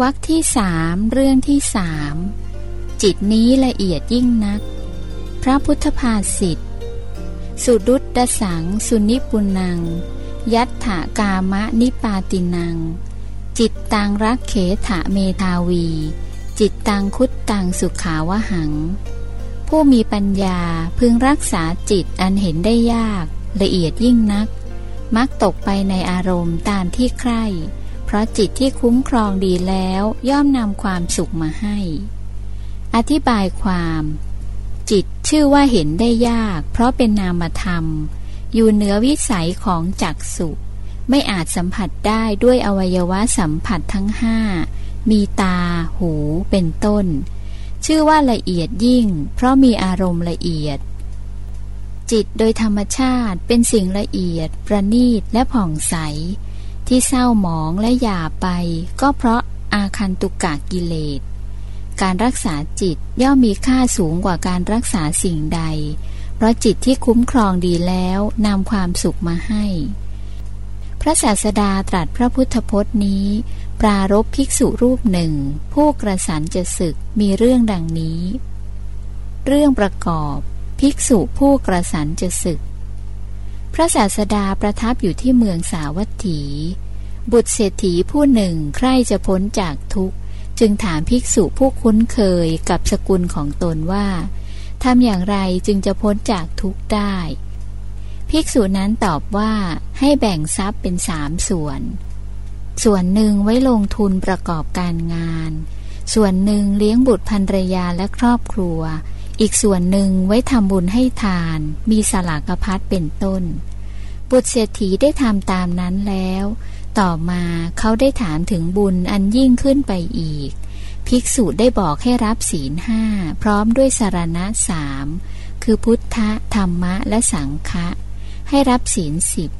วรรคที่สามเรื่องที่สามจิตนี้ละเอียดยิ่งนัก พระพุทธภาษิทตสุดุดดสัง สุนิปุนัง ยัตถากามะนิปาตินัง จิตตังรักเขถะเมทาวี จิตตังคุตตังสุขาวหัง ผู้มีปัญญาพึงรักษาจิตอันเห็นได้ยาก ละเอียดยิ่งนัก มักตกไปในอารมณ์ตามที่ใคร่ เพราะจิตที่คุ้มครองดีแล้วย่อมนำความสุขมาให้ อธิบายความ จิตชื่อว่าเห็นได้ยาก เพราะเป็นนามธรรม อยู่เหนือวิสัยของจักสุไม่อาจสัมผัสได้ด้วยอวัยวะสัมผัสทั้งห้ามีตา หู เป็นต้น ชื่อว่าละเอียดยิ่ง เพราะมีอารมณ์ละเอียด จิตโดยธรรมชาติเป็นสิ่งละเอียด ประณีตและผ่องใส ที่เศร้าหมองและหยาไป ก็เพราะอาคันตุกะกิเลส การรักษาจิตย่อมมีค่าสูงกว่าการรักษาสิ่งใด เพราะจิตที่คุ้มครองดีแล้วนำความสุขมาให้ พระศาสดาตรัสพระพุทธพจน์นี้ ปรารบภิกษุรูปหนึ่ง ผู้กระสันจะศึกมีเรื่องดังนี้ เรื่องประกอบ ภิกษุผู้กระสันจะศึก พระศาสดาประทับอยู่ที่เมืองสาวัตถี บุตรเศรษฐีผู้หนึ่งใคร่จะพ้นจากทุกข์ จึงถามภิกษุผู้คุ้นเคยกับสกุลของตนว่าทำอย่างไรจึงจะพ้นจากทุกข์ได้ ภิกษุนั้นตอบว่าให้แบ่งทรัพย์เป็นสามส่วน ส่วนหนึ่งไว้ลงทุนประกอบการงาน ส่วนหนึ่งเลี้ยงบุตรภรรยาและครอบครัว อีกส่วนหนึ่งไว้ทำบุญให้ทาน มีสลากพัดเป็นต้น บุตรเศรษฐีได้ทำตามนั้นแล้ว ต่อมาเขาได้ถามถึงบุญอันยิ่งขึ้นไปอีก ภิกษุได้บอกให้รับศีลห้าพร้อมด้วยสารณะสามคือพุทธธรรมะและสังฆะให้รับศีลสิบ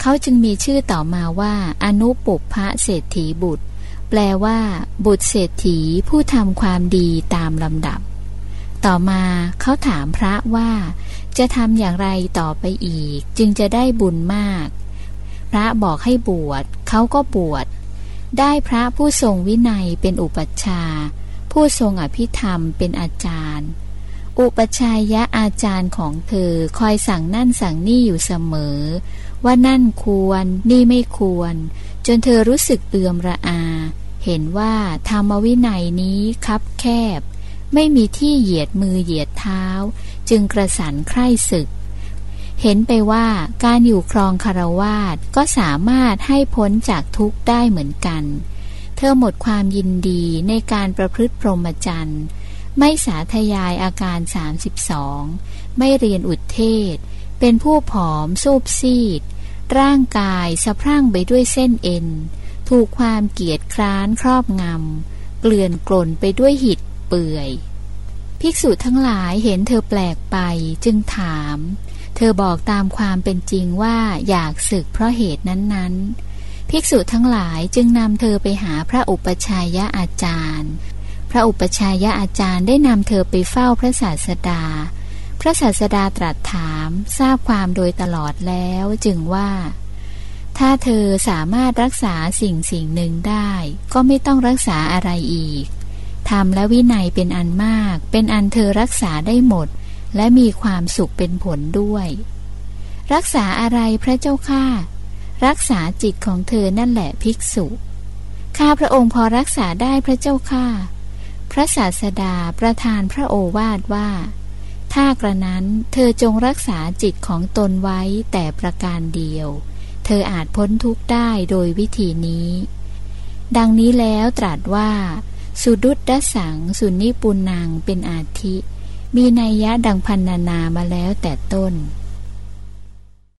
เขาจึงมีชื่อต่อมาว่า อนุปุพะเศรษฐีบุตร แปลว่า บุตรเศรษฐีผู้ทำความดีตามลำดับ ต่อมาเขาถามพระว่า จะทำอย่างไรต่อไปอีก จึงจะได้บุญมาก พระบอกให้บวชเขาก็บวช ได้พระผู้ทรงวินัยเป็นอุปัชฌาย์ผู้ทรงอภิธรรมเป็นอาจารย์ อุปชัยยะอาจารย์ของเธอคอยสั่งนั่นสั่งนี่อยู่เสมอ ว่านั่นควรนี่ไม่ควร จนเธอรู้สึกเอือมระอา เห็นว่าธรรมวินัยนี้คับแคบ ไม่มีที่เหยียดมือเหยียดเท้า จึงกระสันใคร่ศึก เห็นไปว่าการอยู่ครองคารวาสก็สามารถให้พ้นจากทุกข์ได้เหมือนกัน เธอหมดความยินดีในการประพฤติพรหมจรรย์ ไม่สาธยายอาการ 32 ไม่เรียนอุทเทศ เป็นผู้ผอมสูบซีด ร่างกายสะพรั่งไปด้วยเส้นเอ็น ถูกความเกียดคร้านครอบงำเกลื่อนกล่นไปด้วยหิด เปื่อย ภิกษุทั้งหลายเห็นเธอแปลกไปจึงถาม เธอบอกตามความเป็นจริงว่าอยากศึกเพราะเหตุนั้นๆ ภิกษุทั้งหลายจึงนำเธอไปหาพระอุปชัยยะอาจารย์ พระอุปชัยยะอาจารย์ได้นำเธอไปเฝ้าพระศาสดา พระศาสดาตรัสถามทราบความโดยตลอดแล้วจึงว่าถ้าเธอสามารถรักษาสิ่งสิ่งหนึ่งได้ ก็ไม่ต้องรักษาอะไรอีก ธรรมและวินัยเป็นอันมาก เป็นอันเธอรักษาได้หมด และมีความสุขเป็นผลด้วย รักษาอะไรพระเจ้าข้ารักษาจิตของเธอนั่นแหละภิกษุข้าพระองค์พอรักษาได้พระเจ้าข้าพระศาสดาประทานพระโอวาทว่า ถ้ากระนั้นเธอจงรักษาจิตของตนไว้แต่ประการเดียว เธออาจพ้นทุกข์ได้โดยวิธีนี้ ดังนี้แล้วตรัสว่า สุดุดดสัง สุนิปุนางเป็นอาทิ มีนัยยะดังพันนานามาแล้วแต่ต้น